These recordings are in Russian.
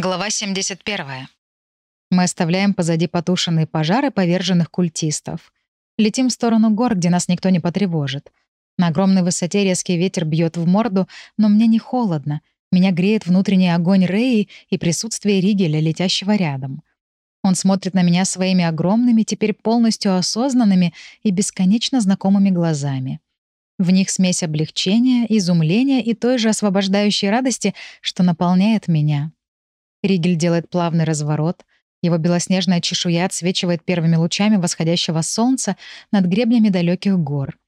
Глава 71. Мы оставляем позади потушенные пожары поверженных культистов. Летим в сторону гор, где нас никто не потревожит. На огромной высоте резкий ветер бьет в морду, но мне не холодно. Меня греет внутренний огонь Реи и присутствие Ригеля, летящего рядом. Он смотрит на меня своими огромными, теперь полностью осознанными и бесконечно знакомыми глазами. В них смесь облегчения, изумления и той же освобождающей радости, что наполняет меня. Ригель делает плавный разворот. Его белоснежная чешуя отсвечивает первыми лучами восходящего солнца над гребнями далеких гор.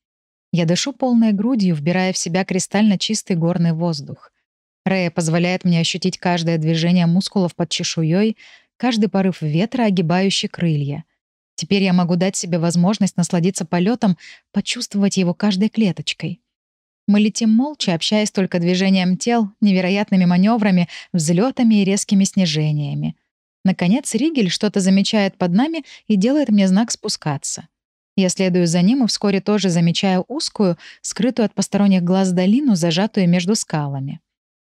Я дышу полной грудью, вбирая в себя кристально чистый горный воздух. Рея позволяет мне ощутить каждое движение мускулов под чешуей, каждый порыв ветра, огибающий крылья. Теперь я могу дать себе возможность насладиться полетом, почувствовать его каждой клеточкой. Мы летим молча, общаясь только движением тел, невероятными маневрами, взлетами и резкими снижениями. Наконец Ригель что-то замечает под нами и делает мне знак спускаться. Я следую за ним и вскоре тоже замечаю узкую, скрытую от посторонних глаз долину, зажатую между скалами.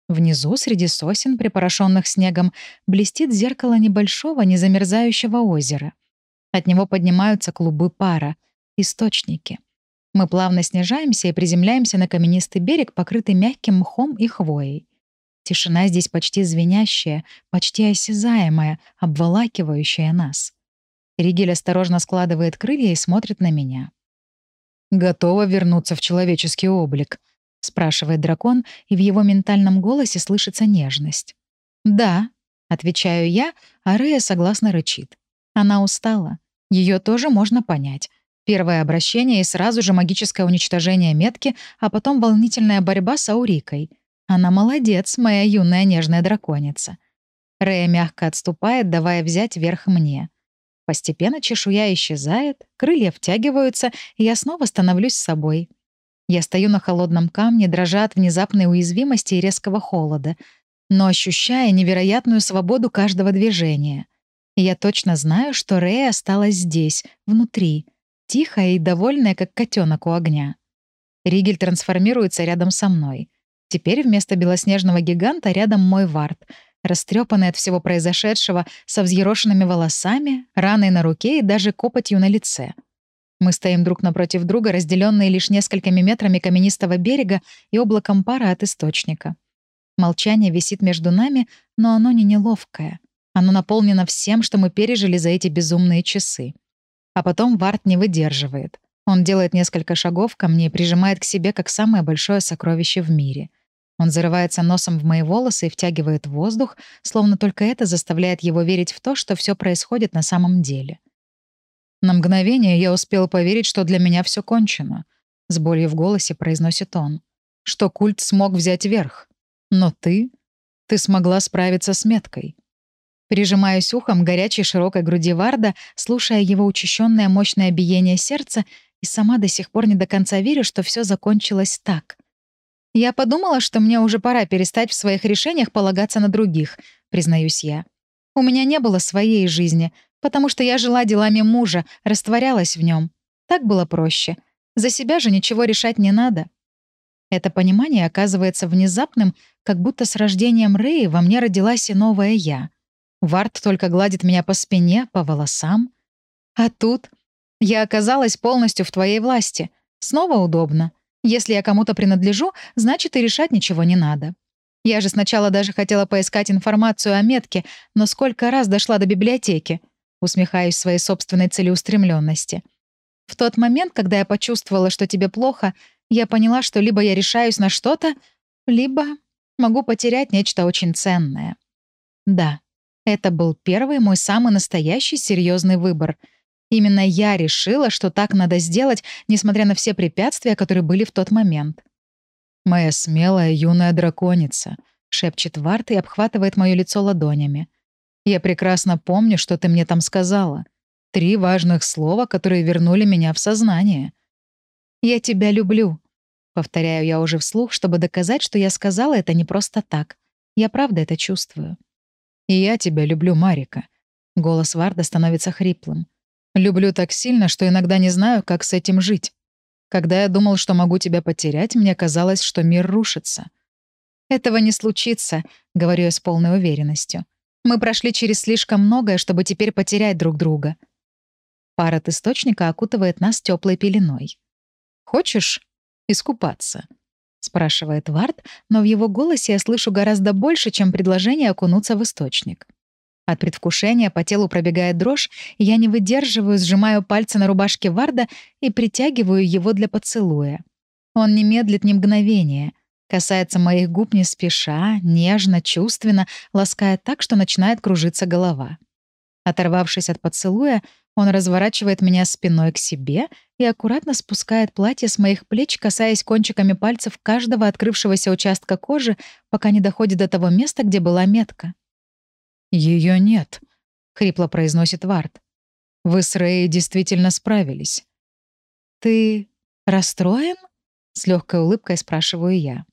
Внизу, среди сосен, припорошенных снегом, блестит зеркало небольшого, незамерзающего озера. От него поднимаются клубы пара, источники. Мы плавно снижаемся и приземляемся на каменистый берег, покрытый мягким мхом и хвоей. Тишина здесь почти звенящая, почти осязаемая, обволакивающая нас. Ригель осторожно складывает крылья и смотрит на меня. «Готова вернуться в человеческий облик?» — спрашивает дракон, и в его ментальном голосе слышится нежность. «Да», — отвечаю я, а Рея согласно рычит. Она устала. Ее тоже можно понять. Первое обращение и сразу же магическое уничтожение метки, а потом волнительная борьба с Аурикой. Она молодец, моя юная нежная драконица. Рея мягко отступает, давая взять верх мне. Постепенно чешуя исчезает, крылья втягиваются, и я снова становлюсь собой. Я стою на холодном камне, дрожа от внезапной уязвимости и резкого холода, но ощущая невероятную свободу каждого движения. Я точно знаю, что Рея осталась здесь, внутри — тихая и довольная, как котенок у огня. Ригель трансформируется рядом со мной. Теперь вместо белоснежного гиганта рядом мой вард, растрепанный от всего произошедшего, со взъерошенными волосами, раной на руке и даже копотью на лице. Мы стоим друг напротив друга, разделенные лишь несколькими метрами каменистого берега и облаком пара от источника. Молчание висит между нами, но оно не неловкое. Оно наполнено всем, что мы пережили за эти безумные часы. А потом Варт не выдерживает. Он делает несколько шагов ко мне и прижимает к себе как самое большое сокровище в мире. Он зарывается носом в мои волосы и втягивает воздух, словно только это заставляет его верить в то, что все происходит на самом деле. На мгновение я успел поверить, что для меня все кончено. С болью в голосе произносит он. Что культ смог взять верх. Но ты... Ты смогла справиться с меткой. Прижимаюсь ухом горячей широкой груди Варда, слушая его учащенное мощное биение сердца, и сама до сих пор не до конца верю, что все закончилось так. Я подумала, что мне уже пора перестать в своих решениях полагаться на других, признаюсь я. У меня не было своей жизни, потому что я жила делами мужа, растворялась в нем. Так было проще. За себя же ничего решать не надо. Это понимание оказывается внезапным, как будто с рождением Рэи во мне родилась и новая я — Варт только гладит меня по спине, по волосам. А тут я оказалась полностью в твоей власти. Снова удобно. Если я кому-то принадлежу, значит и решать ничего не надо. Я же сначала даже хотела поискать информацию о метке, но сколько раз дошла до библиотеки. Усмехаюсь своей собственной целеустремленности. В тот момент, когда я почувствовала, что тебе плохо, я поняла, что либо я решаюсь на что-то, либо могу потерять нечто очень ценное. Да, это был первый мой самый настоящий серьезный выбор. Именно я решила, что так надо сделать, несмотря на все препятствия, которые были в тот момент. «Моя смелая юная драконица», — шепчет Варт и обхватывает мое лицо ладонями. «Я прекрасно помню, что ты мне там сказала. Три важных слова, которые вернули меня в сознание». «Я тебя люблю», — повторяю я уже вслух, чтобы доказать, что я сказала это не просто так. Я правда это чувствую. И я тебя люблю, Марика». Голос Варда становится хриплым. «Люблю так сильно, что иногда не знаю, как с этим жить. Когда я думал, что могу тебя потерять, мне казалось, что мир рушится. «Этого не случится», — говорю я с полной уверенностью. Мы прошли через слишком многое, чтобы теперь потерять друг друга. Пар от источника окутывает нас теплой пеленой. «Хочешь искупаться?» — спрашивает Вард, но в его голосе я слышу гораздо больше, чем предложение окунуться в источник. От предвкушения по телу пробегает дрожь, я не выдерживаю, сжимаю пальцы на рубашке Варда и притягиваю его для поцелуя. Он не медлит ни мгновения, касается моих губ не спеша, нежно, чувственно, лаская так, что начинает кружиться голова. Оторвавшись от поцелуя, он разворачивает меня спиной к себе и аккуратно спускает платье с моих плеч, касаясь кончиками пальцев каждого открывшегося участка кожи, пока не доходит до того места, где была метка. Ее нет», — хрипло произносит Вард. «Вы с Рэй действительно справились». «Ты расстроен?» — с легкой улыбкой спрашиваю я.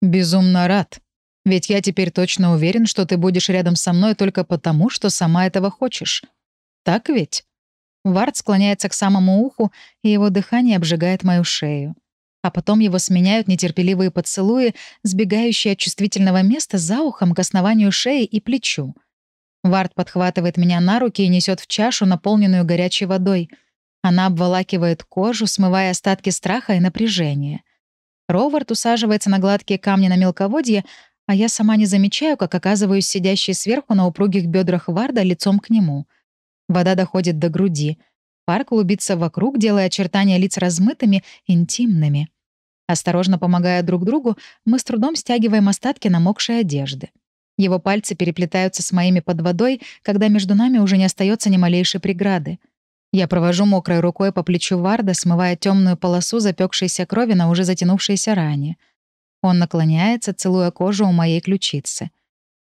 «Безумно рад. Ведь я теперь точно уверен, что ты будешь рядом со мной только потому, что сама этого хочешь. Так ведь?» Вард склоняется к самому уху, и его дыхание обжигает мою шею. А потом его сменяют нетерпеливые поцелуи, сбегающие от чувствительного места за ухом к основанию шеи и плечу. Вард подхватывает меня на руки и несет в чашу, наполненную горячей водой. Она обволакивает кожу, смывая остатки страха и напряжения. Ровард усаживается на гладкие камни на мелководье, а я сама не замечаю, как оказываюсь сидящей сверху на упругих бедрах Варда лицом к нему — Вода доходит до груди. Пар клубится вокруг, делая очертания лиц размытыми, интимными. Осторожно помогая друг другу, мы с трудом стягиваем остатки намокшей одежды. Его пальцы переплетаются с моими под водой, когда между нами уже не остается ни малейшей преграды. Я провожу мокрой рукой по плечу Варда, смывая темную полосу запекшейся крови на уже затянувшейся ране. Он наклоняется, целуя кожу у моей ключицы.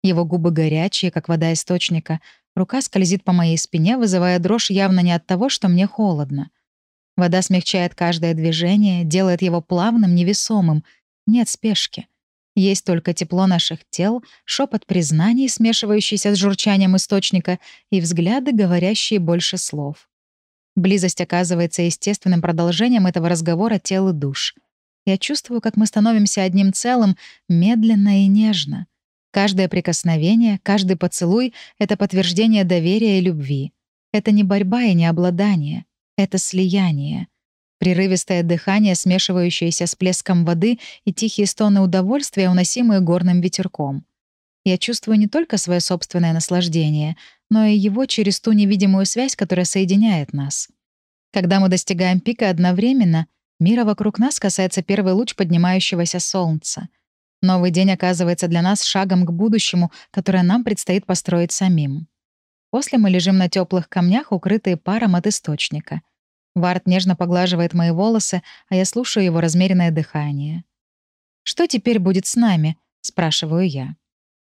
Его губы горячие, как вода источника, Рука скользит по моей спине, вызывая дрожь явно не от того, что мне холодно. Вода смягчает каждое движение, делает его плавным, невесомым. Нет спешки. Есть только тепло наших тел, шепот признаний, смешивающийся с журчанием источника, и взгляды, говорящие больше слов. Близость оказывается естественным продолжением этого разговора тел и душ. Я чувствую, как мы становимся одним целым, медленно и нежно. Каждое прикосновение, каждый поцелуй — это подтверждение доверия и любви. Это не борьба и не обладание. Это слияние. Прерывистое дыхание, смешивающееся с плеском воды и тихие стоны удовольствия, уносимые горным ветерком. Я чувствую не только свое собственное наслаждение, но и его через ту невидимую связь, которая соединяет нас. Когда мы достигаем пика одновременно, мира вокруг нас касается первый луч поднимающегося солнца — Новый день оказывается для нас шагом к будущему, которое нам предстоит построить самим. После мы лежим на теплых камнях, укрытые паром от источника. Варт нежно поглаживает мои волосы, а я слушаю его размеренное дыхание. «Что теперь будет с нами?» — спрашиваю я.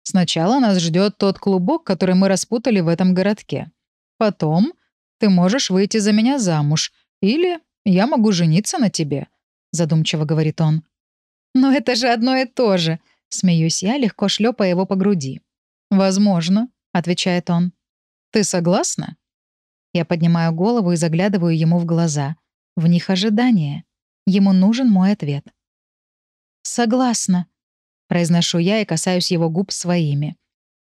«Сначала нас ждет тот клубок, который мы распутали в этом городке. Потом ты можешь выйти за меня замуж, или я могу жениться на тебе», — задумчиво говорит он. «Но это же одно и то же», — смеюсь я, легко шлепая его по груди. «Возможно», — отвечает он. «Ты согласна?» Я поднимаю голову и заглядываю ему в глаза. В них ожидание. Ему нужен мой ответ. «Согласна», — произношу я и касаюсь его губ своими.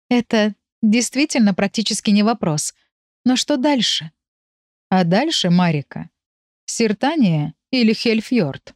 «Это действительно практически не вопрос. Но что дальше?» «А дальше, Марика, Сертания или Хельфьорд?»